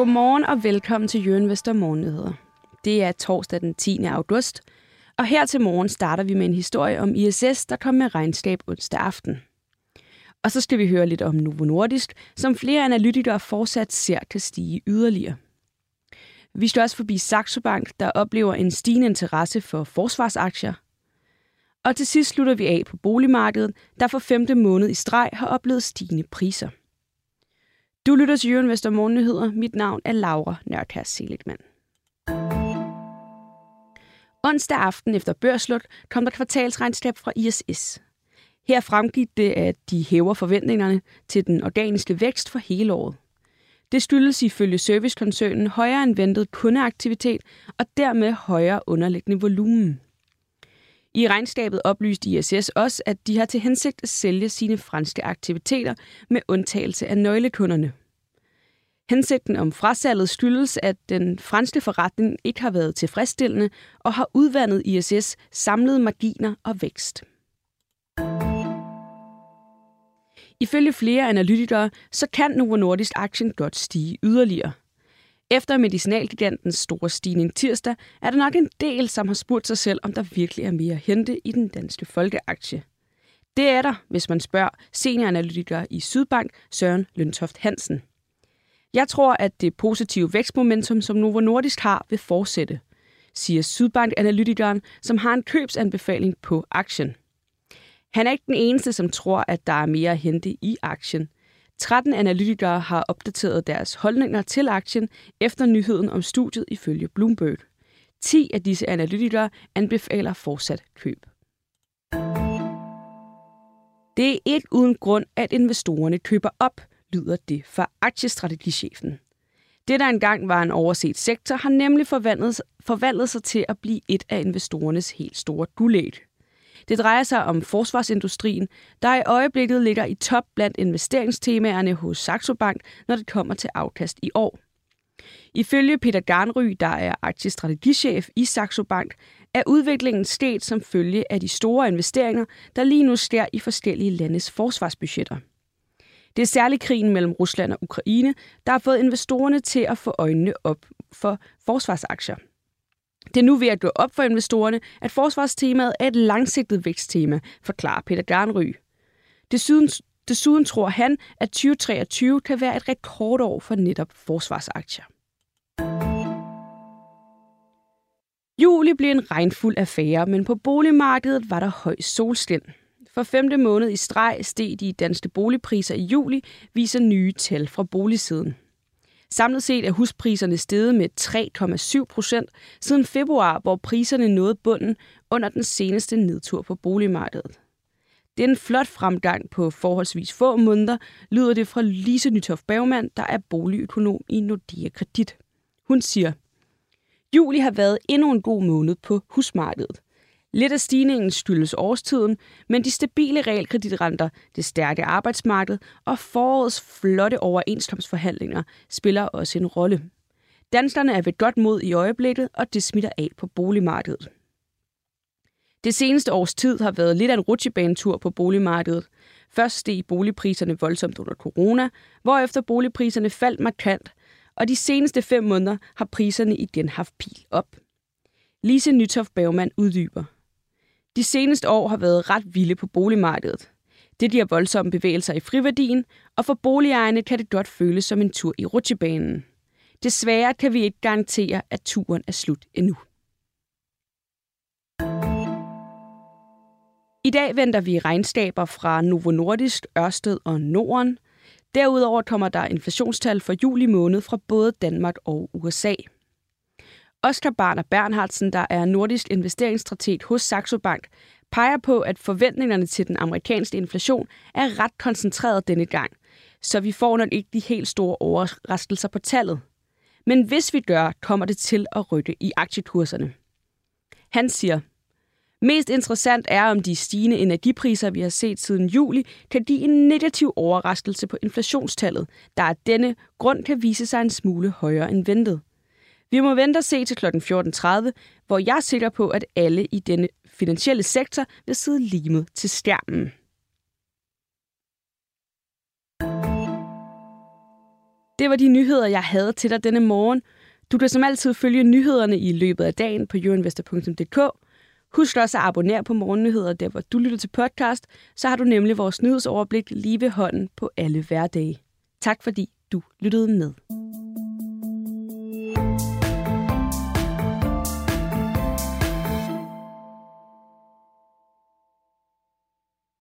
Godmorgen og velkommen til Jørgen Vester Morgennyheder. Det er torsdag den 10. august, og her til morgen starter vi med en historie om ISS, der kom med regnskab onsdag aften. Og så skal vi høre lidt om Novo Nordisk, som flere analytikere fortsat ser kan stige yderligere. Vi skal også forbi Saxo Bank, der oplever en stigende interesse for forsvarsaktier. Og til sidst slutter vi af på boligmarkedet, der for femte måned i streg har oplevet stigende priser. Du lytter til Jørgen Vester Morgennyheder. Mit navn er Laura Nørkær Seligman. Onsdag aften efter børsluk kom der kvartalsregnskab fra ISS. Her fremgik det, at de hæver forventningerne til den organiske vækst for hele året. Det skyldes ifølge servicekoncernen højere end ventet kundeaktivitet og dermed højere underliggende volumen. I regnskabet oplyste ISS også, at de har til hensigt at sælge sine franske aktiviteter med undtagelse af nøglekunderne. Hensigten om frasalget skyldes, at den franske forretning ikke har været tilfredsstillende og har udvandet ISS samlede marginer og vækst. Ifølge flere analytikere, så kan Novo Nordisk aktien godt stige yderligere. Efter medicinalgigantens store stigning tirsdag, er der nok en del, som har spurgt sig selv, om der virkelig er mere at hente i den danske folkeaktie. Det er der, hvis man spørger senioranalytiker i Sydbank, Søren Løntoft Hansen. Jeg tror, at det positive vækstmomentum, som Novo Nordisk har, vil fortsætte, siger Sydbank-analytikeren, som har en købsanbefaling på aktien. Han er ikke den eneste, som tror, at der er mere at hente i aktien. 13 analytikere har opdateret deres holdninger til aktien efter nyheden om studiet ifølge Bloomberg. 10 af disse analytikere anbefaler fortsat køb. Det er ikke uden grund, at investorerne køber op, lyder det fra aktiestrategichefen. Det, der engang var en overset sektor, har nemlig forvandlet, forvandlet sig til at blive et af investorernes helt store guldæg. Det drejer sig om forsvarsindustrien, der i øjeblikket ligger i top blandt investeringstemaerne hos Saxo Bank, når det kommer til afkast i år. Ifølge Peter Garnry, der er aktiestrategichef i Saxo Bank, er udviklingen sket som følge af de store investeringer, der lige nu sker i forskellige landes forsvarsbudgetter. Det er særligt krigen mellem Rusland og Ukraine, der har fået investorerne til at få øjnene op for forsvarsaktier. Det er nu ved at gå op for investorerne, at forsvarstemaet er et langsigtet væksttema, forklarer Peter Garnry. Desuden, desuden tror han, at 2023 kan være et rekordår for netop forsvarsaktier. Juli blev en regnfuld affære, men på boligmarkedet var der høj solskin. For femte måned i streg steg de danske boligpriser i juli, viser nye tal fra boligsiden. Samlet set er huspriserne steget med 3,7 procent siden februar, hvor priserne nåede bunden under den seneste nedtur på boligmarkedet. Det er en flot fremgang på forholdsvis få måneder, lyder det fra Lise Nytoft Bergmann, der er boligøkonom i Nordea Kredit. Hun siger, Juli har været endnu en god måned på husmarkedet. Lidt af stigningen skyldes årstiden, men de stabile realkreditrenter, det stærke arbejdsmarked og forårets flotte overenskomstforhandlinger spiller også en rolle. Danskerne er ved godt mod i øjeblikket, og det smitter af på boligmarkedet. Det seneste års tid har været lidt af en rutsjebanetur på boligmarkedet. Først steg boligpriserne voldsomt under corona, hvorefter boligpriserne faldt markant, og de seneste fem måneder har priserne igen haft pil op. Lise Nytoft Bergmann uddyber. De seneste år har været ret vilde på boligmarkedet. Det giver voldsomme bevægelser i friværdien, og for boligejerne kan det godt føles som en tur i rutsjebanen. Desværre kan vi ikke garantere, at turen er slut endnu. I dag venter vi regnskaber fra Novo Nordisk, Ørsted og Norden. Derudover kommer der inflationstal for juli måned fra både Danmark og USA. Oscar Barner Bernhardsen, der er nordisk investeringsstrateg hos Saxo Bank, peger på, at forventningerne til den amerikanske inflation er ret koncentreret denne gang, så vi får nok ikke de helt store overraskelser på tallet. Men hvis vi gør, kommer det til at rykke i aktiekurserne. Han siger, Mest interessant er, om de stigende energipriser, vi har set siden juli, kan give en negativ overraskelse på inflationstallet, der af denne grund kan vise sig en smule højere end ventet. Vi må vente og se til kl. 14.30, hvor jeg er sikker på, at alle i denne finansielle sektor vil sidde limet til skærmen. Det var de nyheder, jeg havde til dig denne morgen. Du kan som altid følge nyhederne i løbet af dagen på euroinvestor.dk. Husk også at abonnere på Morgennyheder, der hvor du lytter til podcast, så har du nemlig vores nyhedsoverblik lige ved hånden på alle hverdage. Tak fordi du lyttede med.